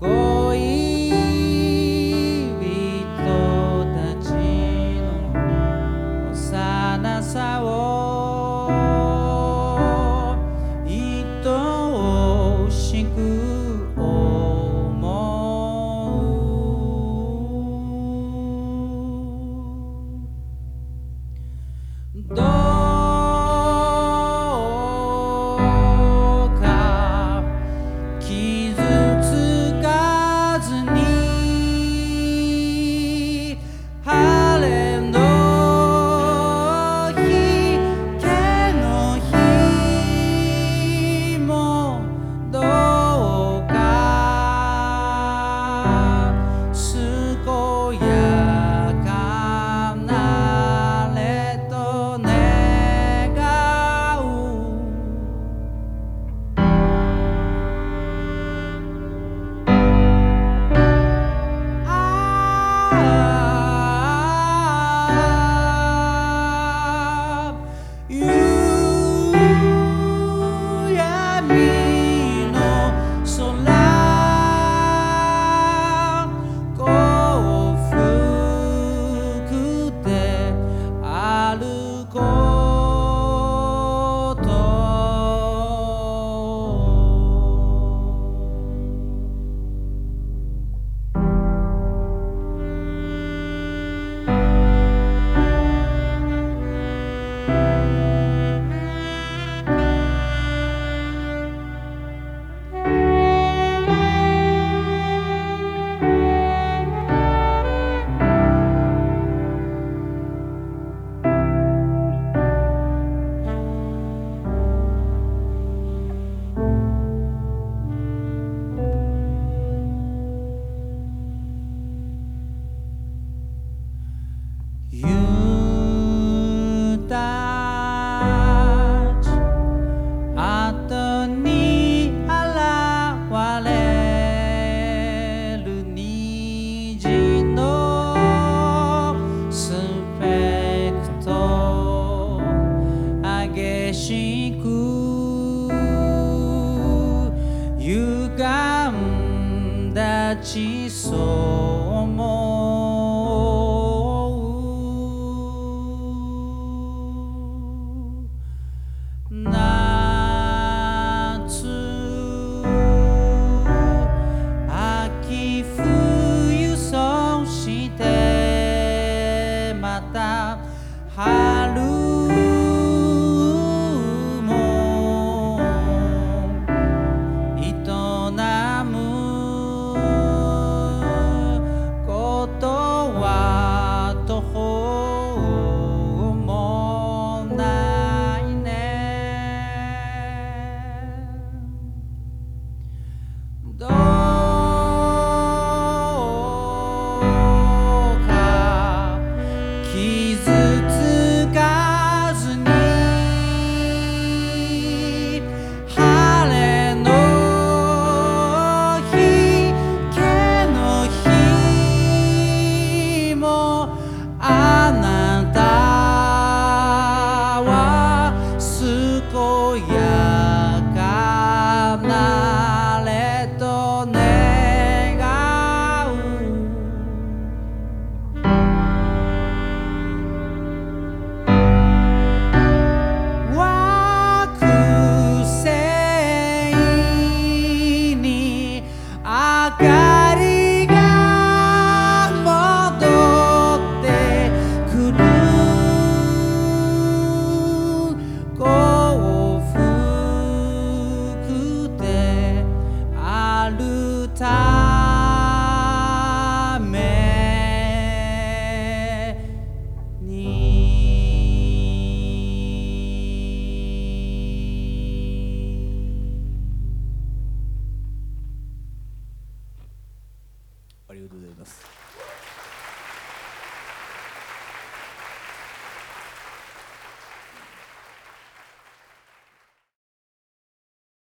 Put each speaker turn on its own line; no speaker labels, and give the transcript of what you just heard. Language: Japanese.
Go eat. ちそうも
ありがとうございます。